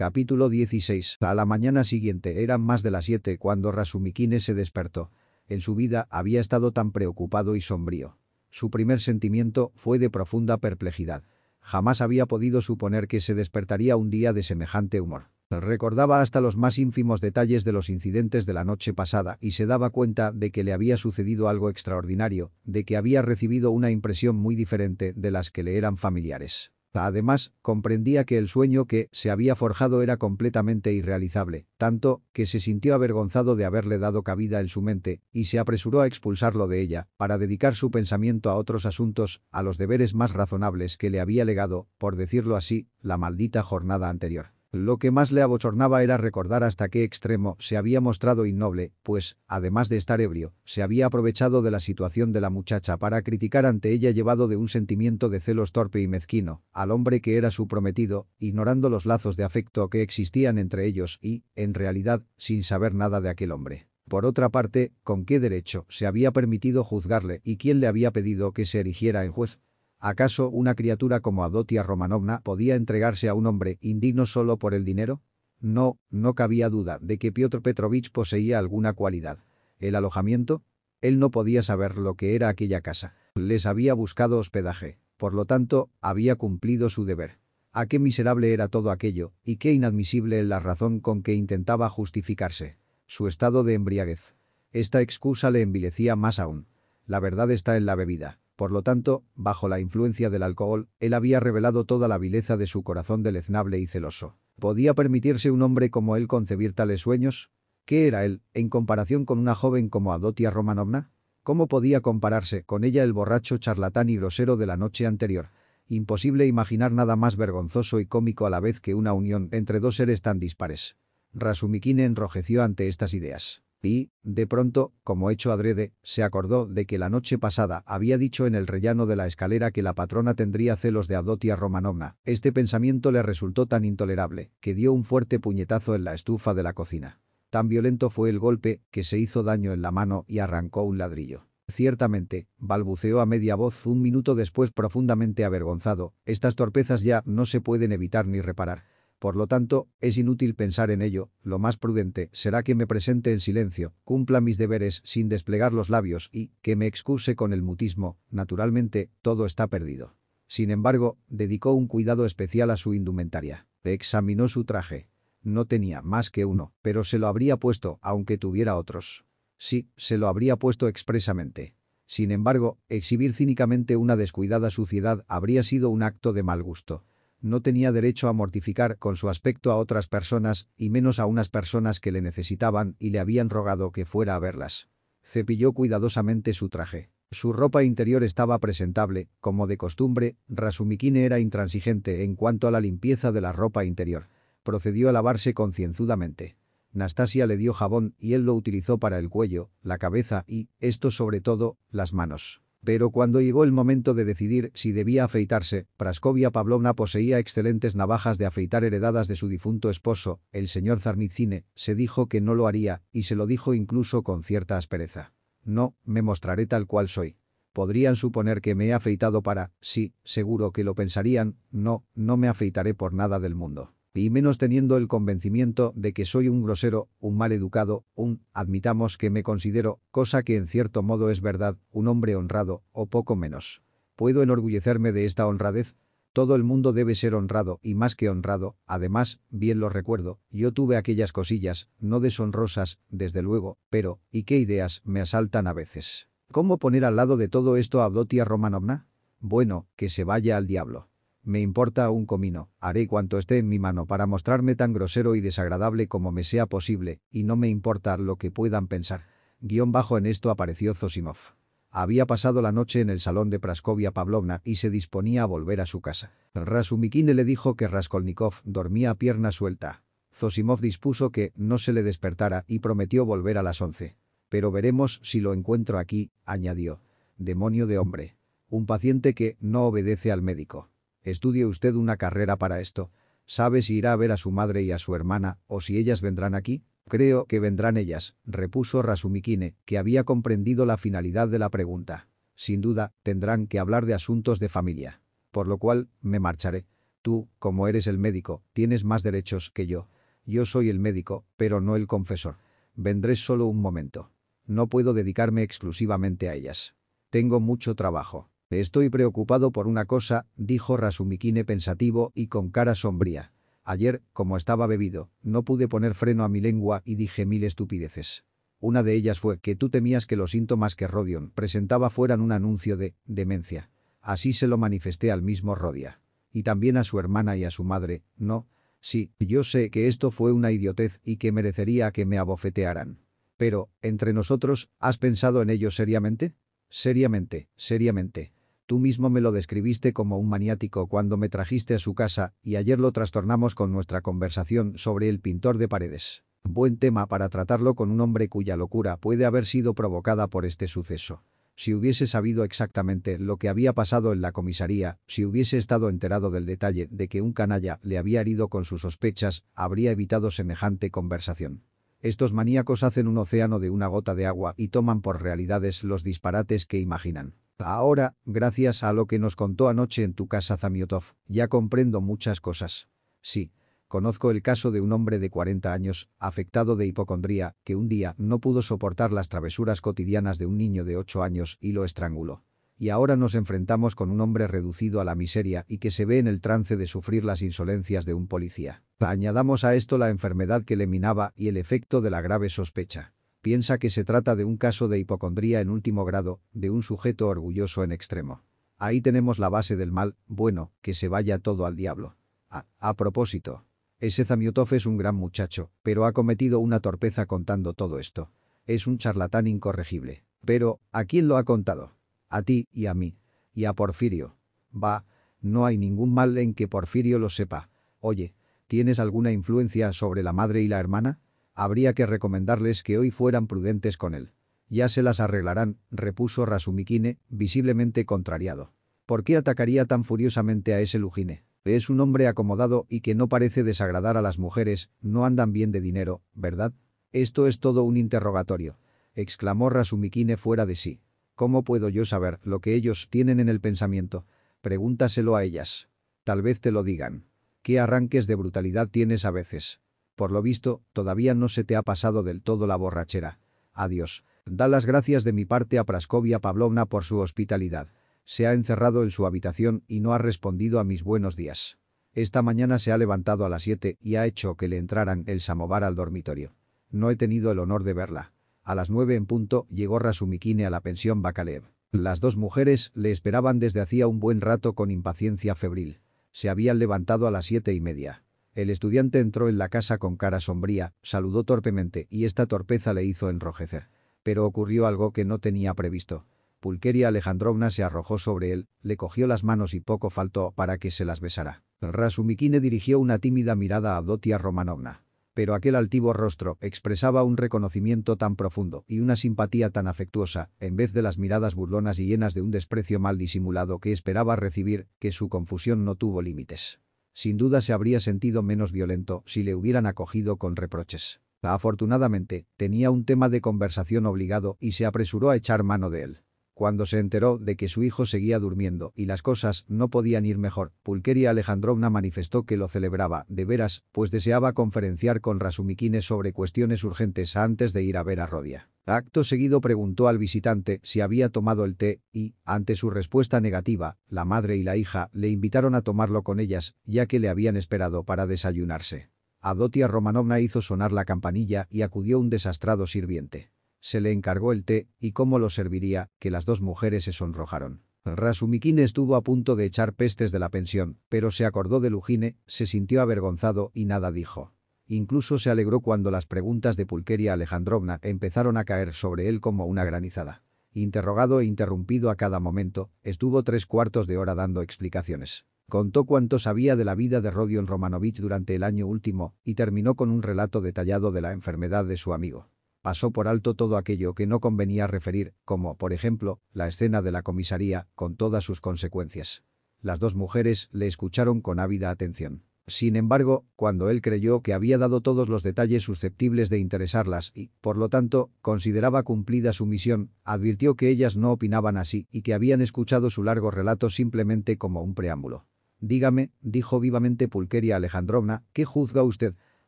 Capítulo 16. A la mañana siguiente eran más de las siete cuando Rasumikine se despertó. En su vida había estado tan preocupado y sombrío. Su primer sentimiento fue de profunda perplejidad. Jamás había podido suponer que se despertaría un día de semejante humor. Recordaba hasta los más ínfimos detalles de los incidentes de la noche pasada y se daba cuenta de que le había sucedido algo extraordinario, de que había recibido una impresión muy diferente de las que le eran familiares. Además, comprendía que el sueño que se había forjado era completamente irrealizable, tanto que se sintió avergonzado de haberle dado cabida en su mente y se apresuró a expulsarlo de ella para dedicar su pensamiento a otros asuntos, a los deberes más razonables que le había legado, por decirlo así, la maldita jornada anterior. Lo que más le abochornaba era recordar hasta qué extremo se había mostrado innoble, pues, además de estar ebrio, se había aprovechado de la situación de la muchacha para criticar ante ella llevado de un sentimiento de celos torpe y mezquino, al hombre que era su prometido, ignorando los lazos de afecto que existían entre ellos y, en realidad, sin saber nada de aquel hombre. Por otra parte, ¿con qué derecho se había permitido juzgarle y quién le había pedido que se erigiera en juez? ¿Acaso una criatura como Adotia Romanovna podía entregarse a un hombre indigno solo por el dinero? No, no cabía duda de que Piotr Petrovich poseía alguna cualidad. ¿El alojamiento? Él no podía saber lo que era aquella casa. Les había buscado hospedaje. Por lo tanto, había cumplido su deber. A qué miserable era todo aquello, y qué inadmisible la razón con que intentaba justificarse. Su estado de embriaguez. Esta excusa le envilecía más aún. La verdad está en la bebida. Por lo tanto, bajo la influencia del alcohol, él había revelado toda la vileza de su corazón deleznable y celoso. ¿Podía permitirse un hombre como él concebir tales sueños? ¿Qué era él, en comparación con una joven como Adotia Romanovna? ¿Cómo podía compararse con ella el borracho charlatán y grosero de la noche anterior? Imposible imaginar nada más vergonzoso y cómico a la vez que una unión entre dos seres tan dispares. Rasumikine enrojeció ante estas ideas. Y, de pronto, como hecho adrede, se acordó de que la noche pasada había dicho en el rellano de la escalera que la patrona tendría celos de Adotia Romanovna. Este pensamiento le resultó tan intolerable, que dio un fuerte puñetazo en la estufa de la cocina. Tan violento fue el golpe, que se hizo daño en la mano y arrancó un ladrillo. Ciertamente, balbuceó a media voz un minuto después profundamente avergonzado, estas torpezas ya no se pueden evitar ni reparar. Por lo tanto, es inútil pensar en ello, lo más prudente será que me presente en silencio, cumpla mis deberes sin desplegar los labios y que me excuse con el mutismo, naturalmente, todo está perdido. Sin embargo, dedicó un cuidado especial a su indumentaria. Examinó su traje. No tenía más que uno, pero se lo habría puesto aunque tuviera otros. Sí, se lo habría puesto expresamente. Sin embargo, exhibir cínicamente una descuidada suciedad habría sido un acto de mal gusto no tenía derecho a mortificar con su aspecto a otras personas y menos a unas personas que le necesitaban y le habían rogado que fuera a verlas. Cepilló cuidadosamente su traje. Su ropa interior estaba presentable, como de costumbre, Rasumikine era intransigente en cuanto a la limpieza de la ropa interior. Procedió a lavarse concienzudamente. Nastasia le dio jabón y él lo utilizó para el cuello, la cabeza y, esto sobre todo, las manos. Pero cuando llegó el momento de decidir si debía afeitarse, Praskovia Pavlovna poseía excelentes navajas de afeitar heredadas de su difunto esposo, el señor Zarnitsine, se dijo que no lo haría, y se lo dijo incluso con cierta aspereza. No, me mostraré tal cual soy. Podrían suponer que me he afeitado para, sí, seguro que lo pensarían, no, no me afeitaré por nada del mundo y menos teniendo el convencimiento de que soy un grosero, un mal educado, un, admitamos que me considero, cosa que en cierto modo es verdad, un hombre honrado, o poco menos. ¿Puedo enorgullecerme de esta honradez? Todo el mundo debe ser honrado y más que honrado, además, bien lo recuerdo, yo tuve aquellas cosillas, no deshonrosas, desde luego, pero, ¿y qué ideas me asaltan a veces? ¿Cómo poner al lado de todo esto a Dotia Romanovna? Bueno, que se vaya al diablo. Me importa un comino, haré cuanto esté en mi mano para mostrarme tan grosero y desagradable como me sea posible, y no me importa lo que puedan pensar. Guión bajo en esto apareció Zosimov. Había pasado la noche en el salón de Praskovia Pavlovna y se disponía a volver a su casa. Rasumikine le dijo que Raskolnikov dormía a pierna suelta. Zosimov dispuso que no se le despertara y prometió volver a las once. Pero veremos si lo encuentro aquí, añadió. Demonio de hombre. Un paciente que no obedece al médico. Estudie usted una carrera para esto. ¿Sabe si irá a ver a su madre y a su hermana, o si ellas vendrán aquí? Creo que vendrán ellas, repuso Rasumikine, que había comprendido la finalidad de la pregunta. Sin duda, tendrán que hablar de asuntos de familia. Por lo cual, me marcharé. Tú, como eres el médico, tienes más derechos que yo. Yo soy el médico, pero no el confesor. Vendré solo un momento. No puedo dedicarme exclusivamente a ellas. Tengo mucho trabajo. Estoy preocupado por una cosa, dijo Rasumikine pensativo y con cara sombría. Ayer, como estaba bebido, no pude poner freno a mi lengua y dije mil estupideces. Una de ellas fue que tú temías que los síntomas que Rodion presentaba fueran un anuncio de demencia. Así se lo manifesté al mismo Rodia. Y también a su hermana y a su madre, no. Sí, yo sé que esto fue una idiotez y que merecería que me abofetearan. Pero, entre nosotros, ¿has pensado en ello seriamente? Seriamente, seriamente. Tú mismo me lo describiste como un maniático cuando me trajiste a su casa y ayer lo trastornamos con nuestra conversación sobre el pintor de paredes. Buen tema para tratarlo con un hombre cuya locura puede haber sido provocada por este suceso. Si hubiese sabido exactamente lo que había pasado en la comisaría, si hubiese estado enterado del detalle de que un canalla le había herido con sus sospechas, habría evitado semejante conversación. Estos maníacos hacen un océano de una gota de agua y toman por realidades los disparates que imaginan. Ahora, gracias a lo que nos contó anoche en tu casa Zamiotov, ya comprendo muchas cosas. Sí, Conozco el caso de un hombre de 40 años, afectado de hipocondría, que un día no pudo soportar las travesuras cotidianas de un niño de 8 años y lo estranguló. Y ahora nos enfrentamos con un hombre reducido a la miseria y que se ve en el trance de sufrir las insolencias de un policía. Añadamos a esto la enfermedad que le minaba y el efecto de la grave sospecha. Piensa que se trata de un caso de hipocondría en último grado, de un sujeto orgulloso en extremo. Ahí tenemos la base del mal, bueno, que se vaya todo al diablo. A, propósito, ese Zamiotov es un gran muchacho, pero ha cometido una torpeza contando todo esto. Es un charlatán incorregible. Pero, ¿a quién lo ha contado? A ti y a mí. Y a Porfirio. Va, no hay ningún mal en que Porfirio lo sepa. Oye, ¿tienes alguna influencia sobre la madre y la hermana? Habría que recomendarles que hoy fueran prudentes con él. Ya se las arreglarán, repuso Rasumikine, visiblemente contrariado. ¿Por qué atacaría tan furiosamente a ese Lujine? Es un hombre acomodado y que no parece desagradar a las mujeres, no andan bien de dinero, ¿verdad? Esto es todo un interrogatorio. Exclamó Rasumikine fuera de sí. ¿Cómo puedo yo saber lo que ellos tienen en el pensamiento? Pregúntaselo a ellas. Tal vez te lo digan. ¿Qué arranques de brutalidad tienes a veces? Por lo visto, todavía no se te ha pasado del todo la borrachera. Adiós. Da las gracias de mi parte a Praskovia Pavlovna por su hospitalidad. Se ha encerrado en su habitación y no ha respondido a mis buenos días. Esta mañana se ha levantado a las siete y ha hecho que le entraran el samovar al dormitorio. No he tenido el honor de verla. A las nueve en punto llegó Rasumikine a la pensión Bakalev. Las dos mujeres le esperaban desde hacía un buen rato con impaciencia febril. Se habían levantado a las siete y media. El estudiante entró en la casa con cara sombría, saludó torpemente y esta torpeza le hizo enrojecer. Pero ocurrió algo que no tenía previsto. Pulqueria Alejandrovna se arrojó sobre él, le cogió las manos y poco faltó para que se las besara. Rasumikine dirigió una tímida mirada a Dotia Romanovna. Pero aquel altivo rostro expresaba un reconocimiento tan profundo y una simpatía tan afectuosa, en vez de las miradas burlonas y llenas de un desprecio mal disimulado que esperaba recibir, que su confusión no tuvo límites. Sin duda se habría sentido menos violento si le hubieran acogido con reproches. Afortunadamente, tenía un tema de conversación obligado y se apresuró a echar mano de él. Cuando se enteró de que su hijo seguía durmiendo y las cosas no podían ir mejor, Pulqueria Alejandrovna manifestó que lo celebraba, de veras, pues deseaba conferenciar con Rasumikine sobre cuestiones urgentes antes de ir a ver a Rodia. Acto seguido preguntó al visitante si había tomado el té y, ante su respuesta negativa, la madre y la hija le invitaron a tomarlo con ellas, ya que le habían esperado para desayunarse. Adotia Romanovna hizo sonar la campanilla y acudió un desastrado sirviente. Se le encargó el té y cómo lo serviría, que las dos mujeres se sonrojaron. Rasumikin estuvo a punto de echar pestes de la pensión, pero se acordó de Lujine, se sintió avergonzado y nada dijo. Incluso se alegró cuando las preguntas de Pulqueria Alejandrovna empezaron a caer sobre él como una granizada. Interrogado e interrumpido a cada momento, estuvo tres cuartos de hora dando explicaciones. Contó cuánto sabía de la vida de Rodion Romanovich durante el año último y terminó con un relato detallado de la enfermedad de su amigo pasó por alto todo aquello que no convenía referir, como, por ejemplo, la escena de la comisaría, con todas sus consecuencias. Las dos mujeres le escucharon con ávida atención. Sin embargo, cuando él creyó que había dado todos los detalles susceptibles de interesarlas y, por lo tanto, consideraba cumplida su misión, advirtió que ellas no opinaban así y que habían escuchado su largo relato simplemente como un preámbulo. Dígame, dijo vivamente Pulqueria Alejandrovna, ¿qué juzga usted?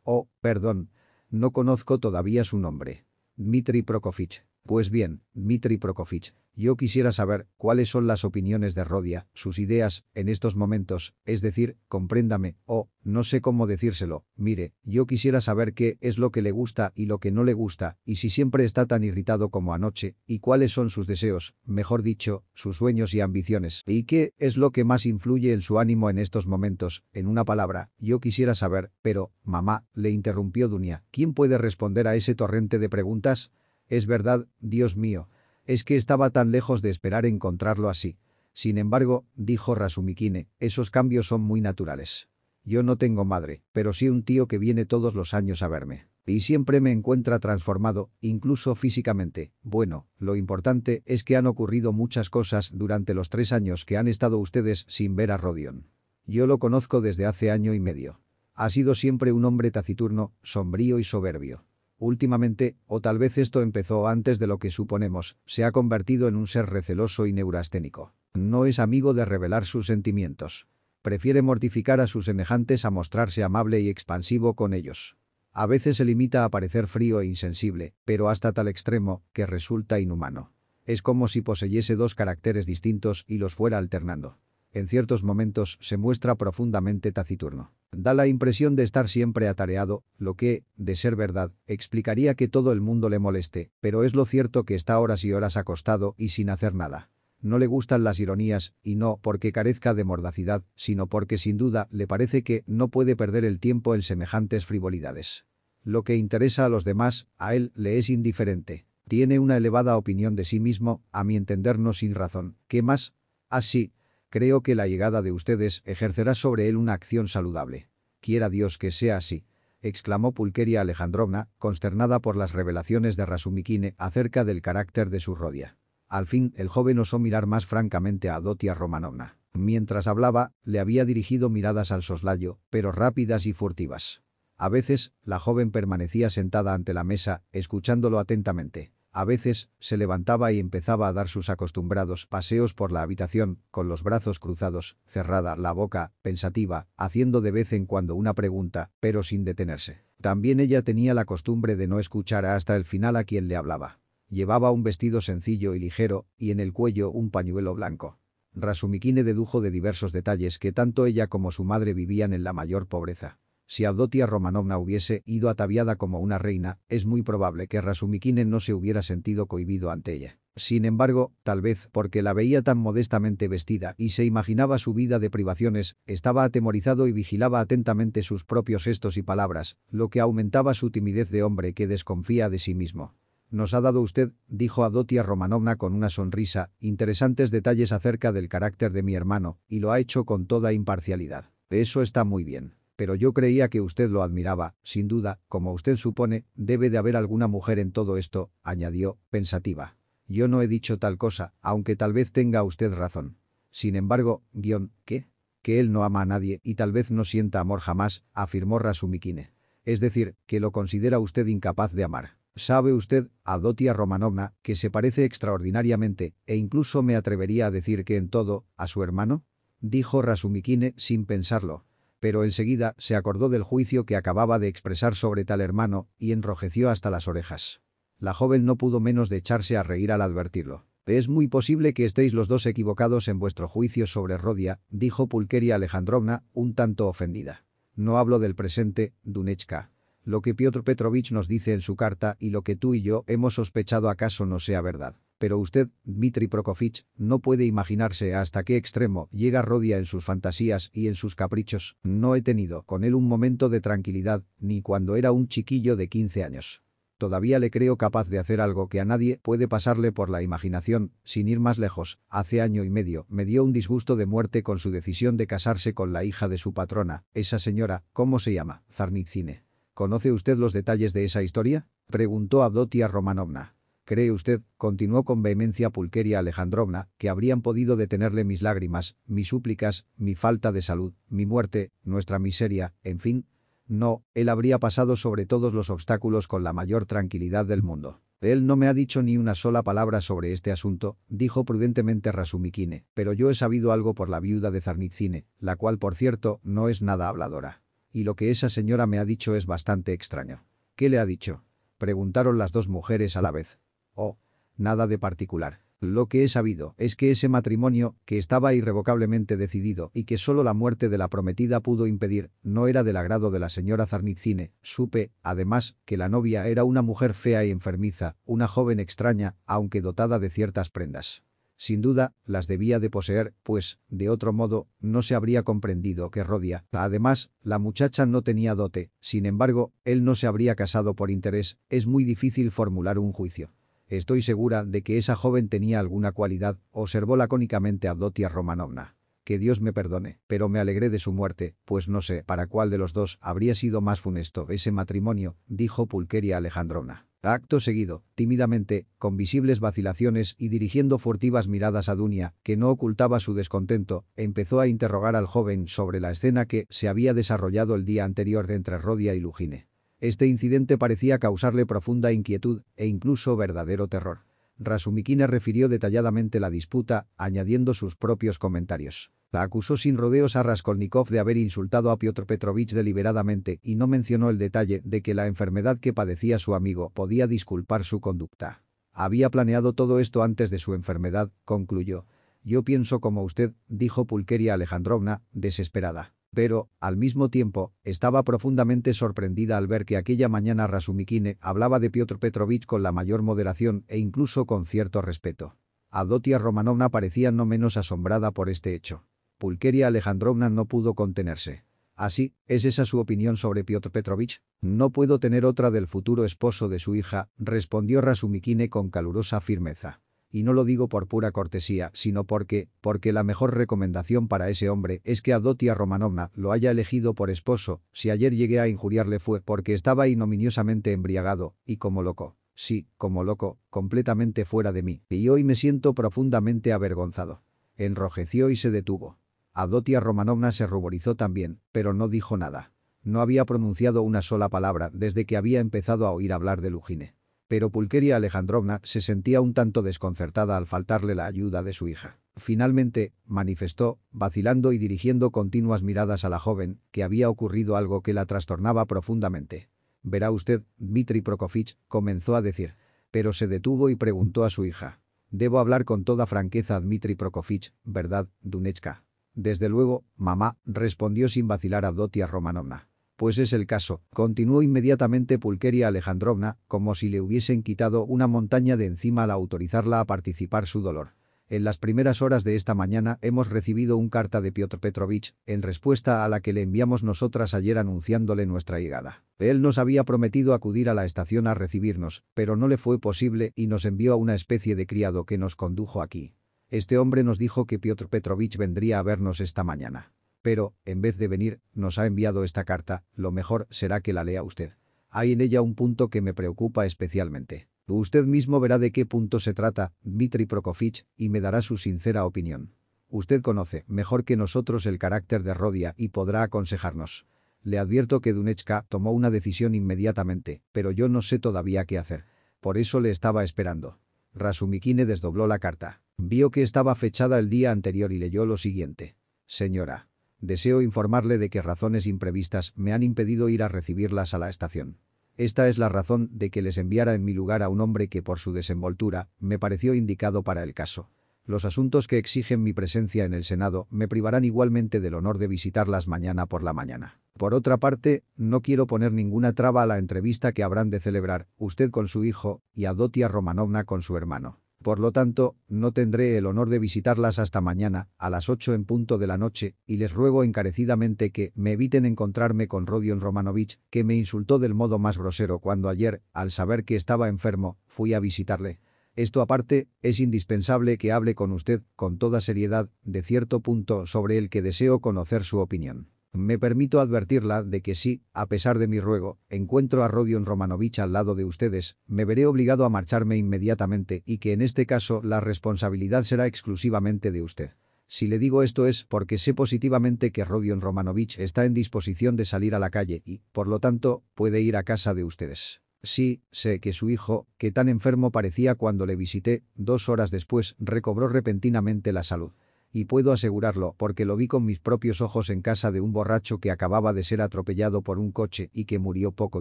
Oh, perdón. No conozco todavía su nombre. Dmitri Prokofich. Pues bien, Dmitri Prokofich, yo quisiera saber cuáles son las opiniones de Rodia, sus ideas, en estos momentos, es decir, compréndame, o, no sé cómo decírselo, mire, yo quisiera saber qué es lo que le gusta y lo que no le gusta, y si siempre está tan irritado como anoche, y cuáles son sus deseos, mejor dicho, sus sueños y ambiciones, y qué es lo que más influye en su ánimo en estos momentos, en una palabra, yo quisiera saber, pero, mamá, le interrumpió Dunia, ¿quién puede responder a ese torrente de preguntas? Es verdad, Dios mío. Es que estaba tan lejos de esperar encontrarlo así. Sin embargo, dijo Rasumikine, esos cambios son muy naturales. Yo no tengo madre, pero sí un tío que viene todos los años a verme. Y siempre me encuentra transformado, incluso físicamente. Bueno, lo importante es que han ocurrido muchas cosas durante los tres años que han estado ustedes sin ver a Rodion. Yo lo conozco desde hace año y medio. Ha sido siempre un hombre taciturno, sombrío y soberbio. Últimamente, o tal vez esto empezó antes de lo que suponemos, se ha convertido en un ser receloso y neurasténico. No es amigo de revelar sus sentimientos. Prefiere mortificar a sus semejantes a mostrarse amable y expansivo con ellos. A veces se limita a parecer frío e insensible, pero hasta tal extremo que resulta inhumano. Es como si poseyese dos caracteres distintos y los fuera alternando en ciertos momentos se muestra profundamente taciturno. Da la impresión de estar siempre atareado, lo que, de ser verdad, explicaría que todo el mundo le moleste, pero es lo cierto que está horas y horas acostado y sin hacer nada. No le gustan las ironías, y no porque carezca de mordacidad, sino porque sin duda le parece que no puede perder el tiempo en semejantes frivolidades. Lo que interesa a los demás, a él le es indiferente. Tiene una elevada opinión de sí mismo, a mi entender no sin razón. ¿Qué más? Así, Creo que la llegada de ustedes ejercerá sobre él una acción saludable. Quiera Dios que sea así exclamó Pulqueria Alejandrovna, consternada por las revelaciones de Rasumikine acerca del carácter de su rodia. Al fin, el joven osó mirar más francamente a Dotia Romanovna. Mientras hablaba, le había dirigido miradas al soslayo, pero rápidas y furtivas. A veces, la joven permanecía sentada ante la mesa, escuchándolo atentamente. A veces, se levantaba y empezaba a dar sus acostumbrados paseos por la habitación, con los brazos cruzados, cerrada la boca, pensativa, haciendo de vez en cuando una pregunta, pero sin detenerse. También ella tenía la costumbre de no escuchar hasta el final a quien le hablaba. Llevaba un vestido sencillo y ligero, y en el cuello un pañuelo blanco. Rasumikine dedujo de diversos detalles que tanto ella como su madre vivían en la mayor pobreza. Si Avdotia Romanovna hubiese ido ataviada como una reina, es muy probable que Rasumikine no se hubiera sentido cohibido ante ella. Sin embargo, tal vez porque la veía tan modestamente vestida y se imaginaba su vida de privaciones, estaba atemorizado y vigilaba atentamente sus propios gestos y palabras, lo que aumentaba su timidez de hombre que desconfía de sí mismo. Nos ha dado usted, dijo Adotia Romanovna con una sonrisa, interesantes detalles acerca del carácter de mi hermano, y lo ha hecho con toda imparcialidad. Eso está muy bien pero yo creía que usted lo admiraba, sin duda, como usted supone, debe de haber alguna mujer en todo esto, añadió, pensativa. Yo no he dicho tal cosa, aunque tal vez tenga usted razón. Sin embargo, guion, ¿qué? Que él no ama a nadie y tal vez no sienta amor jamás, afirmó Rasumikine. Es decir, que lo considera usted incapaz de amar. ¿Sabe usted, Adotia Romanovna, que se parece extraordinariamente, e incluso me atrevería a decir que en todo, a su hermano? Dijo Rasumikine sin pensarlo pero enseguida se acordó del juicio que acababa de expresar sobre tal hermano y enrojeció hasta las orejas. La joven no pudo menos de echarse a reír al advertirlo. Es muy posible que estéis los dos equivocados en vuestro juicio sobre Rodia, dijo Pulqueria Alejandrovna, un tanto ofendida. No hablo del presente, Dunechka. Lo que Piotr Petrovich nos dice en su carta y lo que tú y yo hemos sospechado acaso no sea verdad. Pero usted, Dmitri Prokofich, no puede imaginarse hasta qué extremo llega Rodia en sus fantasías y en sus caprichos. No he tenido con él un momento de tranquilidad, ni cuando era un chiquillo de 15 años. Todavía le creo capaz de hacer algo que a nadie puede pasarle por la imaginación, sin ir más lejos. Hace año y medio me dio un disgusto de muerte con su decisión de casarse con la hija de su patrona, esa señora, ¿cómo se llama? Zarnitsine. ¿Conoce usted los detalles de esa historia? Preguntó Abdotia Romanovna. ¿Cree usted, continuó con vehemencia Pulqueria Alejandrovna, que habrían podido detenerle mis lágrimas, mis súplicas, mi falta de salud, mi muerte, nuestra miseria, en fin? No, él habría pasado sobre todos los obstáculos con la mayor tranquilidad del mundo. Él no me ha dicho ni una sola palabra sobre este asunto, dijo prudentemente Rasumikine, pero yo he sabido algo por la viuda de Zarnitzine, la cual por cierto no es nada habladora. Y lo que esa señora me ha dicho es bastante extraño. ¿Qué le ha dicho? Preguntaron las dos mujeres a la vez. Oh, nada de particular. Lo que he sabido es que ese matrimonio, que estaba irrevocablemente decidido y que solo la muerte de la prometida pudo impedir, no era del agrado de la señora Zarnitzine. Supe, además, que la novia era una mujer fea y enfermiza, una joven extraña, aunque dotada de ciertas prendas. Sin duda, las debía de poseer, pues, de otro modo, no se habría comprendido que Rodia. Además, la muchacha no tenía dote, sin embargo, él no se habría casado por interés, es muy difícil formular un juicio. Estoy segura de que esa joven tenía alguna cualidad, observó lacónicamente Abdotia Romanovna. Que Dios me perdone, pero me alegré de su muerte, pues no sé para cuál de los dos habría sido más funesto ese matrimonio, dijo Pulqueria Alejandrovna. Acto seguido, tímidamente, con visibles vacilaciones y dirigiendo furtivas miradas a Dunia, que no ocultaba su descontento, empezó a interrogar al joven sobre la escena que se había desarrollado el día anterior entre Rodia y Lugine. Este incidente parecía causarle profunda inquietud e incluso verdadero terror. Rasumikine refirió detalladamente la disputa, añadiendo sus propios comentarios. La acusó sin rodeos a Raskolnikov de haber insultado a Piotr Petrovich deliberadamente y no mencionó el detalle de que la enfermedad que padecía su amigo podía disculpar su conducta. Había planeado todo esto antes de su enfermedad, concluyó. Yo pienso como usted, dijo Pulqueria Alejandrovna, desesperada. Pero, al mismo tiempo, estaba profundamente sorprendida al ver que aquella mañana Rasumikine hablaba de Piotr Petrovich con la mayor moderación e incluso con cierto respeto. Adotia Romanovna parecía no menos asombrada por este hecho. Pulqueria Alejandrovna no pudo contenerse. ¿Así? ¿Es esa su opinión sobre Piotr Petrovich? No puedo tener otra del futuro esposo de su hija, respondió Rasumikine con calurosa firmeza y no lo digo por pura cortesía, sino porque, porque la mejor recomendación para ese hombre es que Adotia Romanovna lo haya elegido por esposo, si ayer llegué a injuriarle fue porque estaba ignominiosamente embriagado, y como loco. Sí, como loco, completamente fuera de mí, y hoy me siento profundamente avergonzado. Enrojeció y se detuvo. Adotia Romanovna se ruborizó también, pero no dijo nada. No había pronunciado una sola palabra desde que había empezado a oír hablar de Lugine pero Pulqueria Alejandrovna se sentía un tanto desconcertada al faltarle la ayuda de su hija. Finalmente, manifestó, vacilando y dirigiendo continuas miradas a la joven, que había ocurrido algo que la trastornaba profundamente. «Verá usted, Dmitri Prokofich», comenzó a decir. Pero se detuvo y preguntó a su hija. «Debo hablar con toda franqueza Dmitri Prokofich, ¿verdad, Dunechka?» «Desde luego, mamá», respondió sin vacilar Abdotia Romanovna. Pues es el caso, continuó inmediatamente Pulqueria Alejandrovna, como si le hubiesen quitado una montaña de encima al autorizarla a participar su dolor. En las primeras horas de esta mañana hemos recibido un carta de Piotr Petrovich, en respuesta a la que le enviamos nosotras ayer anunciándole nuestra llegada. Él nos había prometido acudir a la estación a recibirnos, pero no le fue posible y nos envió a una especie de criado que nos condujo aquí. Este hombre nos dijo que Piotr Petrovich vendría a vernos esta mañana. Pero, en vez de venir, nos ha enviado esta carta, lo mejor será que la lea usted. Hay en ella un punto que me preocupa especialmente. Usted mismo verá de qué punto se trata, Dmitri Prokofich, y me dará su sincera opinión. Usted conoce, mejor que nosotros, el carácter de Rodia y podrá aconsejarnos. Le advierto que Dunechka tomó una decisión inmediatamente, pero yo no sé todavía qué hacer. Por eso le estaba esperando. Rasumikine desdobló la carta. Vio que estaba fechada el día anterior y leyó lo siguiente. Señora, Deseo informarle de que razones imprevistas me han impedido ir a recibirlas a la estación. Esta es la razón de que les enviara en mi lugar a un hombre que por su desenvoltura me pareció indicado para el caso. Los asuntos que exigen mi presencia en el Senado me privarán igualmente del honor de visitarlas mañana por la mañana. Por otra parte, no quiero poner ninguna traba a la entrevista que habrán de celebrar usted con su hijo y Adotia Romanovna con su hermano. Por lo tanto, no tendré el honor de visitarlas hasta mañana, a las 8 en punto de la noche, y les ruego encarecidamente que me eviten encontrarme con Rodion Romanovich, que me insultó del modo más grosero cuando ayer, al saber que estaba enfermo, fui a visitarle. Esto aparte, es indispensable que hable con usted, con toda seriedad, de cierto punto sobre el que deseo conocer su opinión. Me permito advertirla de que si, a pesar de mi ruego, encuentro a Rodion Romanovich al lado de ustedes, me veré obligado a marcharme inmediatamente y que en este caso la responsabilidad será exclusivamente de usted. Si le digo esto es porque sé positivamente que Rodion Romanovich está en disposición de salir a la calle y, por lo tanto, puede ir a casa de ustedes. Sí, sé que su hijo, que tan enfermo parecía cuando le visité, dos horas después, recobró repentinamente la salud. Y puedo asegurarlo porque lo vi con mis propios ojos en casa de un borracho que acababa de ser atropellado por un coche y que murió poco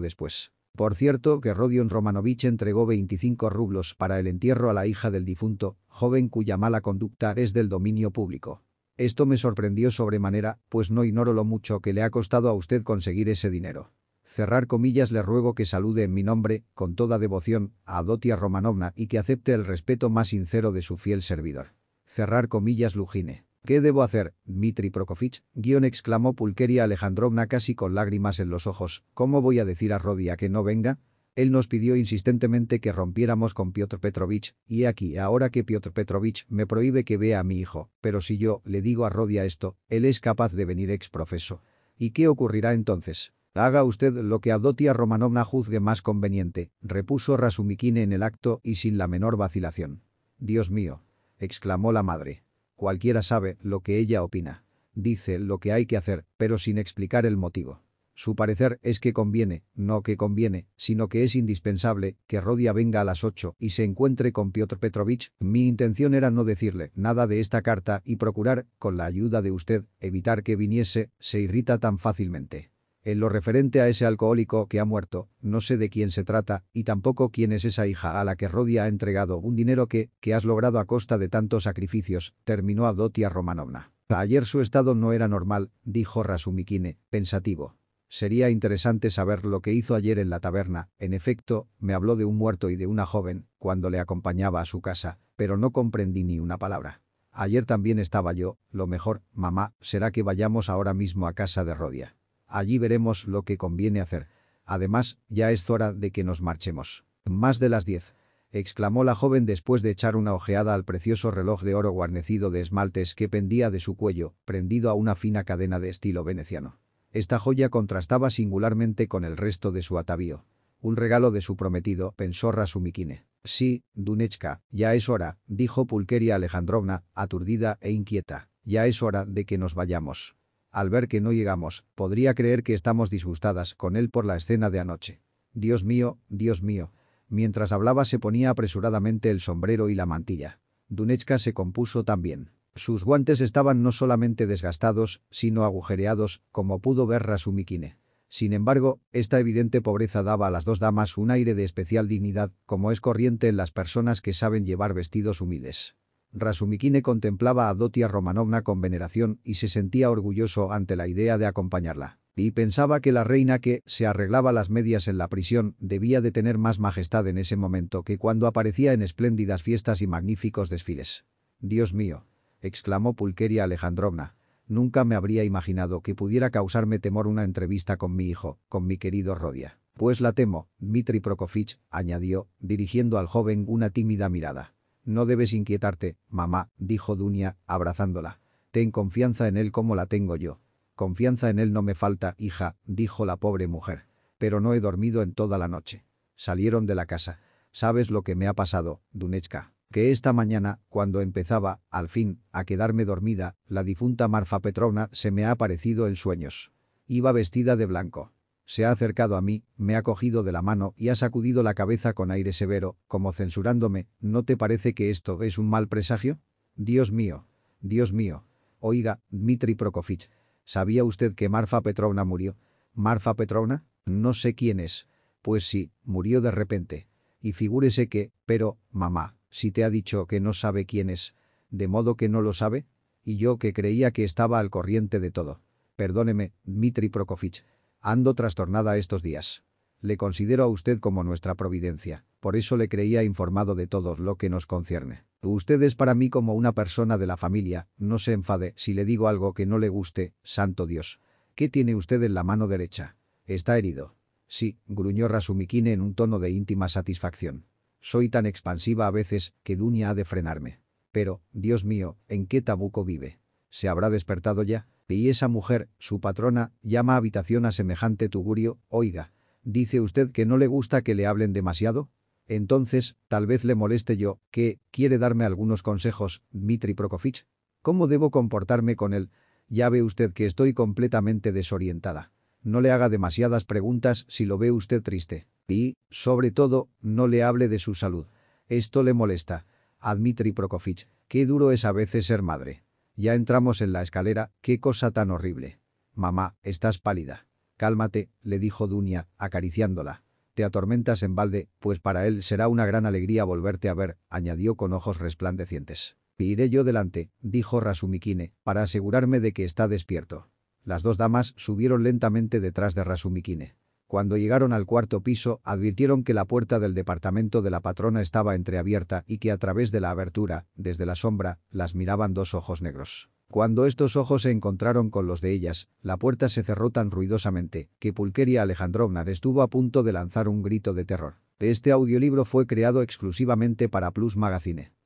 después. Por cierto que Rodion Romanovich entregó 25 rublos para el entierro a la hija del difunto, joven cuya mala conducta es del dominio público. Esto me sorprendió sobremanera, pues no ignoro lo mucho que le ha costado a usted conseguir ese dinero. Cerrar comillas le ruego que salude en mi nombre, con toda devoción, a Dotia Romanovna y que acepte el respeto más sincero de su fiel servidor. Cerrar comillas Lujine. ¿Qué debo hacer, Dmitri Prokofich? Guión exclamó Pulkeria Alejandrovna casi con lágrimas en los ojos. ¿Cómo voy a decir a Rodia que no venga? Él nos pidió insistentemente que rompiéramos con Piotr Petrovich, y aquí, ahora que Piotr Petrovich me prohíbe que vea a mi hijo, pero si yo le digo a Rodia esto, él es capaz de venir ex profeso. ¿Y qué ocurrirá entonces? Haga usted lo que Adotia Romanovna juzgue más conveniente, repuso Rasumikine en el acto y sin la menor vacilación. Dios mío, exclamó la madre. Cualquiera sabe lo que ella opina. Dice lo que hay que hacer, pero sin explicar el motivo. Su parecer es que conviene, no que conviene, sino que es indispensable que Rodia venga a las ocho y se encuentre con Piotr Petrovich. Mi intención era no decirle nada de esta carta y procurar, con la ayuda de usted, evitar que viniese, se irrita tan fácilmente. En lo referente a ese alcohólico que ha muerto, no sé de quién se trata y tampoco quién es esa hija a la que Rodia ha entregado un dinero que, que has logrado a costa de tantos sacrificios, terminó Adotia Romanovna. Ayer su estado no era normal, dijo Rasumikine, pensativo. Sería interesante saber lo que hizo ayer en la taberna. En efecto, me habló de un muerto y de una joven, cuando le acompañaba a su casa, pero no comprendí ni una palabra. Ayer también estaba yo, lo mejor, mamá, será que vayamos ahora mismo a casa de Rodia. Allí veremos lo que conviene hacer. Además, ya es hora de que nos marchemos. Más de las diez. Exclamó la joven después de echar una ojeada al precioso reloj de oro guarnecido de esmaltes que pendía de su cuello, prendido a una fina cadena de estilo veneciano. Esta joya contrastaba singularmente con el resto de su atavío. Un regalo de su prometido, pensó Rasumikine. Sí, Dunechka, ya es hora, dijo Pulkeria Alejandrovna, aturdida e inquieta. Ya es hora de que nos vayamos. Al ver que no llegamos, podría creer que estamos disgustadas con él por la escena de anoche. Dios mío, Dios mío. Mientras hablaba se ponía apresuradamente el sombrero y la mantilla. Dunechka se compuso también. Sus guantes estaban no solamente desgastados, sino agujereados, como pudo ver Rasumikine. Sin embargo, esta evidente pobreza daba a las dos damas un aire de especial dignidad, como es corriente en las personas que saben llevar vestidos humildes. Rasumikine contemplaba a Dotia Romanovna con veneración y se sentía orgulloso ante la idea de acompañarla. Y pensaba que la reina que se arreglaba las medias en la prisión debía de tener más majestad en ese momento que cuando aparecía en espléndidas fiestas y magníficos desfiles. «Dios mío», exclamó Pulkeria Alejandrovna, «nunca me habría imaginado que pudiera causarme temor una entrevista con mi hijo, con mi querido Rodia. Pues la temo, Dmitri Prokofich», añadió, dirigiendo al joven una tímida mirada. No debes inquietarte, mamá, dijo Dunia, abrazándola. Ten confianza en él como la tengo yo. Confianza en él no me falta, hija, dijo la pobre mujer. Pero no he dormido en toda la noche. Salieron de la casa. ¿Sabes lo que me ha pasado, Dunechka? Que esta mañana, cuando empezaba, al fin, a quedarme dormida, la difunta Marfa Petrovna se me ha aparecido en sueños. Iba vestida de blanco. Se ha acercado a mí, me ha cogido de la mano y ha sacudido la cabeza con aire severo, como censurándome, ¿no te parece que esto es un mal presagio? Dios mío, Dios mío. Oiga, Dmitri Prokofich, ¿sabía usted que Marfa Petrovna murió? ¿Marfa Petrovna? No sé quién es. Pues sí, murió de repente. Y figúrese que, pero, mamá, si te ha dicho que no sabe quién es, ¿de modo que no lo sabe? Y yo que creía que estaba al corriente de todo. Perdóneme, Dmitri Prokofich, Ando trastornada estos días. Le considero a usted como nuestra providencia, por eso le creía informado de todo lo que nos concierne. Usted es para mí como una persona de la familia, no se enfade si le digo algo que no le guste, santo Dios. ¿Qué tiene usted en la mano derecha? Está herido. Sí, gruñó Rasumikine en un tono de íntima satisfacción. Soy tan expansiva a veces que Dunia ha de frenarme. Pero, Dios mío, ¿en qué tabuco vive? ¿Se habrá despertado ya? Y esa mujer, su patrona, llama habitación a semejante tugurio, oiga, ¿dice usted que no le gusta que le hablen demasiado? Entonces, tal vez le moleste yo, que, quiere darme algunos consejos, Dmitri Prokofich. ¿Cómo debo comportarme con él? Ya ve usted que estoy completamente desorientada. No le haga demasiadas preguntas si lo ve usted triste. Y, sobre todo, no le hable de su salud. Esto le molesta. A Dmitri Prokofich, qué duro es a veces ser madre. Ya entramos en la escalera, qué cosa tan horrible. Mamá, estás pálida. Cálmate, le dijo Dunia, acariciándola. Te atormentas en balde, pues para él será una gran alegría volverte a ver, añadió con ojos resplandecientes. Iré yo delante, dijo Rasumikine, para asegurarme de que está despierto. Las dos damas subieron lentamente detrás de Rasumikine. Cuando llegaron al cuarto piso, advirtieron que la puerta del departamento de la patrona estaba entreabierta y que a través de la abertura, desde la sombra, las miraban dos ojos negros. Cuando estos ojos se encontraron con los de ellas, la puerta se cerró tan ruidosamente que Pulqueria Alejandrovna estuvo a punto de lanzar un grito de terror. Este audiolibro fue creado exclusivamente para Plus Magazine.